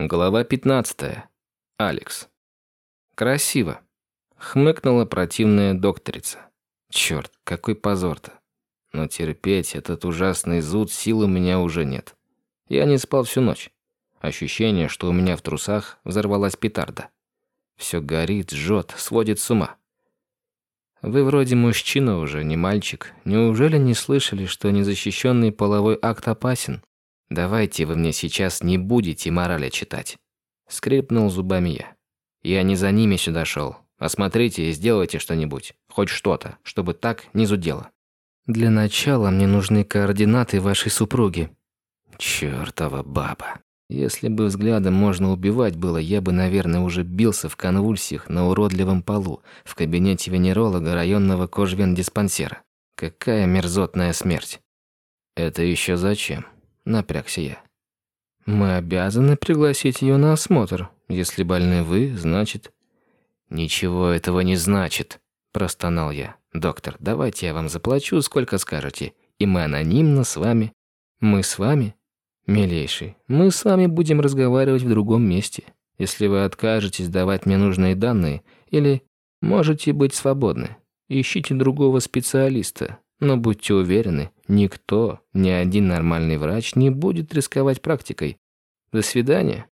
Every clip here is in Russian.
Глава 15. Алекс. Красиво. Хмыкнула противная докторица. Черт, какой позор-то. Но терпеть этот ужасный зуд сил у меня уже нет. Я не спал всю ночь. Ощущение, что у меня в трусах взорвалась петарда. Все горит, жжет, сводит с ума. Вы вроде мужчина уже, не мальчик. Неужели не слышали, что незащищенный половой акт опасен? «Давайте вы мне сейчас не будете морали читать», — скрипнул зубами я. «Я не за ними сюда шел. Осмотрите и сделайте что-нибудь, хоть что-то, чтобы так не зудело». «Для начала мне нужны координаты вашей супруги». «Чёртова баба. Если бы взглядом можно убивать было, я бы, наверное, уже бился в конвульсиях на уродливом полу в кабинете венеролога районного кожвендиспансера. Какая мерзотная смерть». «Это еще зачем?» Напрягся я. Мы обязаны пригласить ее на осмотр. Если больны вы, значит... Ничего этого не значит, простонал я. Доктор, давайте я вам заплачу, сколько скажете, и мы анонимно с вами. Мы с вами? Милейший, мы с вами будем разговаривать в другом месте. Если вы откажетесь давать мне нужные данные, или можете быть свободны, ищите другого специалиста. Но будьте уверены, никто, ни один нормальный врач не будет рисковать практикой. До свидания.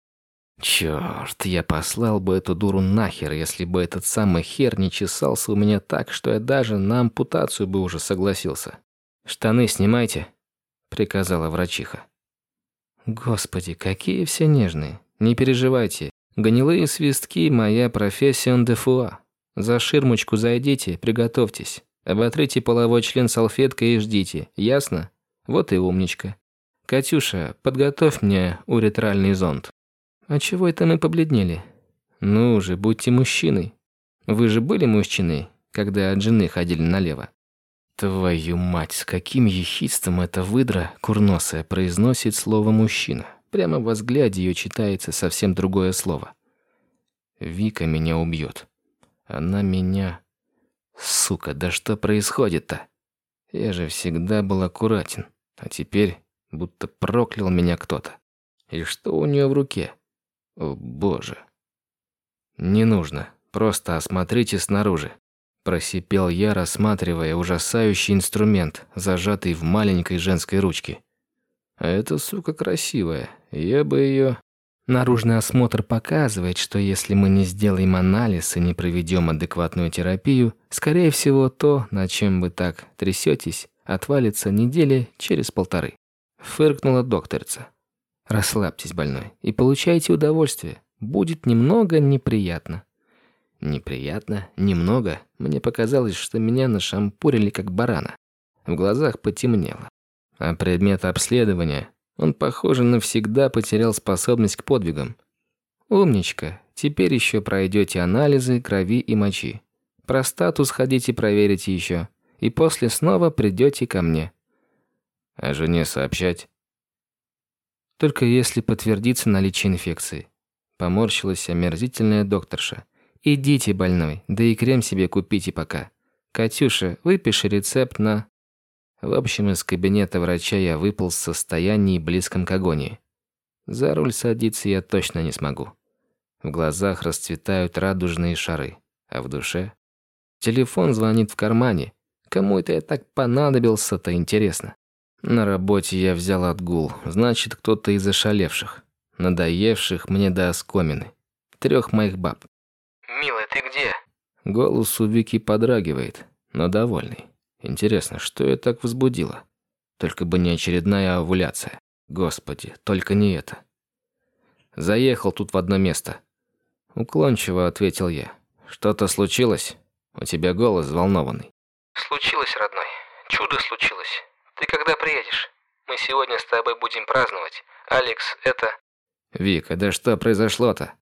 Черт, я послал бы эту дуру нахер, если бы этот самый хер не чесался у меня так, что я даже на ампутацию бы уже согласился. «Штаны снимайте», — приказала врачиха. Господи, какие все нежные. Не переживайте. Гнилые свистки — моя профессия де фуа. За ширмочку зайдите, приготовьтесь. Оботрите половой член салфеткой и ждите, ясно? Вот и умничка. Катюша, подготовь мне уретральный зонд. А чего это мы побледнели? Ну же, будьте мужчиной. Вы же были мужчиной, когда от жены ходили налево. Твою мать, с каким ехидством эта выдра курносая произносит слово «мужчина». Прямо в взгляде ее читается совсем другое слово. Вика меня убьет. Она меня... Сука, да что происходит-то? Я же всегда был аккуратен, а теперь будто проклял меня кто-то. И что у нее в руке? О, боже. Не нужно, просто осмотрите снаружи. Просипел я, рассматривая ужасающий инструмент, зажатый в маленькой женской ручке. А эта сука красивая, я бы ее... Наружный осмотр показывает, что если мы не сделаем анализ и не проведем адекватную терапию, скорее всего, то, над чем вы так трясетесь, отвалится недели через полторы. Фыркнула докторица. Расслабьтесь, больной, и получайте удовольствие. Будет немного неприятно. Неприятно? Немного? Мне показалось, что меня нашампурили как барана. В глазах потемнело. А предмет обследования он, похоже, навсегда потерял способность к подвигам. Умничка, теперь еще пройдете анализы крови и мочи. Простату сходите проверите еще. И после снова придете ко мне. А жене сообщать? Только если подтвердится наличие инфекции. Поморщилась омерзительная докторша. Идите, больной, да и крем себе купите пока. Катюша, выпиши рецепт на... В общем, из кабинета врача я выпал в состоянии близком к агонии. За руль садиться я точно не смогу. В глазах расцветают радужные шары, а в душе... Телефон звонит в кармане. Кому это я так понадобился-то, интересно. На работе я взял отгул, значит, кто-то из ошалевших, надоевших мне до оскомины. Трех моих баб. «Милая, ты где?» Голос у Вики подрагивает, но довольный. Интересно, что ее так возбудило? Только бы не очередная овуляция. Господи, только не это. Заехал тут в одно место. Уклончиво ответил я. Что-то случилось? У тебя голос взволнованный. Случилось, родной. Чудо случилось. Ты когда приедешь? Мы сегодня с тобой будем праздновать. Алекс, это... Вика, да что произошло-то?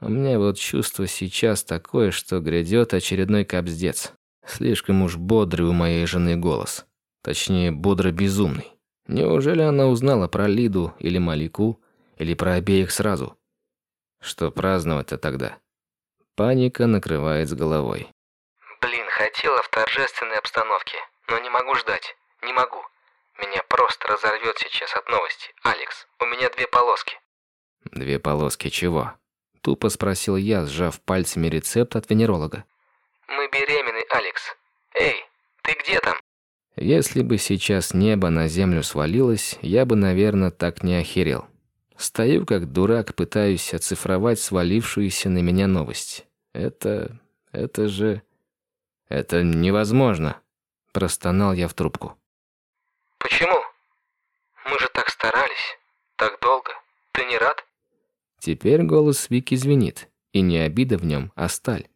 У меня вот чувство сейчас такое, что грядет очередной капздец. Слишком уж бодрый у моей жены голос. Точнее, бодро-безумный. Неужели она узнала про Лиду или Малику, или про обеих сразу? Что праздновать-то тогда? Паника накрывает с головой. Блин, хотела в торжественной обстановке, но не могу ждать. Не могу. Меня просто разорвет сейчас от новости. Алекс, у меня две полоски. Две полоски чего? Тупо спросил я, сжав пальцами рецепт от венеролога. Мы беременны, Алекс. Эй, ты где там? Если бы сейчас небо на землю свалилось, я бы, наверное, так не охерел. Стою как дурак, пытаюсь оцифровать свалившуюся на меня новость. Это... это же... это невозможно. Простонал я в трубку. Почему? Мы же так старались. Так долго. Ты не рад? Теперь голос Вики звенит. И не обида в нем, а сталь.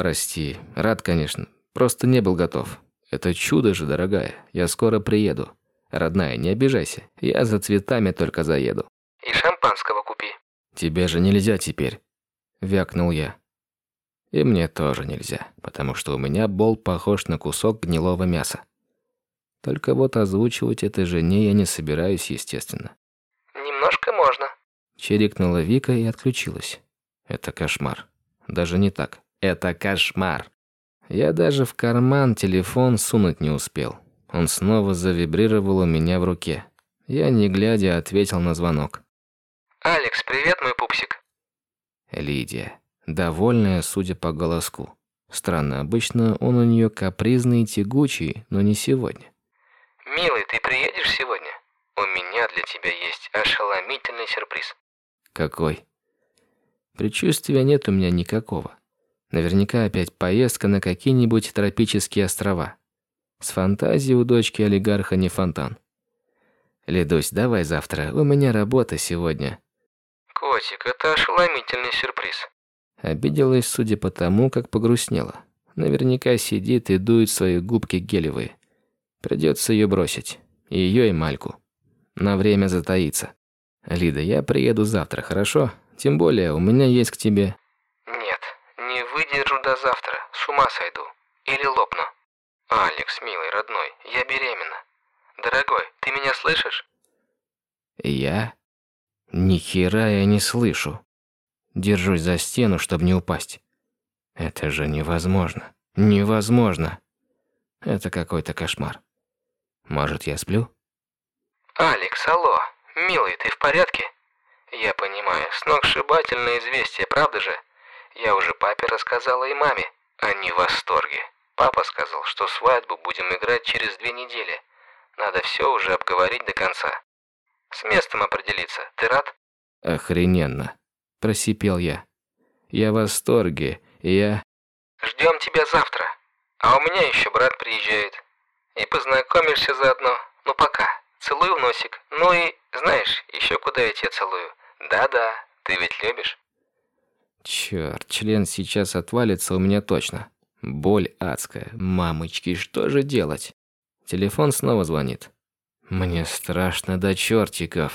Прости, рад, конечно. Просто не был готов. Это чудо же, дорогая. Я скоро приеду. Родная, не обижайся. Я за цветами только заеду. И шампанского купи. Тебе же нельзя теперь. Вякнул я. И мне тоже нельзя, потому что у меня бол похож на кусок гнилого мяса. Только вот озвучивать это жене я не собираюсь, естественно. Немножко можно. Чирикнула Вика и отключилась. Это кошмар. Даже не так. Это кошмар. Я даже в карман телефон сунуть не успел. Он снова завибрировал у меня в руке. Я, не глядя, ответил на звонок. «Алекс, привет, мой пупсик». Лидия. Довольная, судя по голоску. Странно, обычно он у нее капризный и тягучий, но не сегодня. «Милый, ты приедешь сегодня? У меня для тебя есть ошеломительный сюрприз». «Какой?» Предчувствия нет у меня никакого. Наверняка опять поездка на какие-нибудь тропические острова. С фантазией у дочки олигарха не фонтан. Ледусь, давай завтра, у меня работа сегодня. Котик, это ошеломительный сюрприз. Обиделась, судя по тому, как погрустнела. Наверняка сидит и дует свои губки гелевые. Придется ее бросить. Ее, и Мальку. На время затаиться. Лида, я приеду завтра, хорошо? Тем более, у меня есть к тебе выдержу до завтра, с ума сойду. Или лопну. Алекс, милый, родной, я беременна. Дорогой, ты меня слышишь? Я? Ни хера я не слышу. Держусь за стену, чтобы не упасть. Это же невозможно. Невозможно. Это какой-то кошмар. Может, я сплю? Алекс, алло. Милый, ты в порядке? Я понимаю, сногсшибательное известие, правда же? Я уже папе рассказала и маме. Они в восторге. Папа сказал, что свадьбу будем играть через две недели. Надо все уже обговорить до конца. С местом определиться. Ты рад? Охрененно. Просипел я. Я в восторге. Я... Ждем тебя завтра. А у меня еще брат приезжает. И познакомишься заодно. Ну пока. Целую в носик. Ну и, знаешь, еще куда я тебя целую. Да-да, ты ведь любишь. Черт, член сейчас отвалится у меня точно. Боль адская. Мамочки, что же делать? Телефон снова звонит. Мне страшно до чертиков.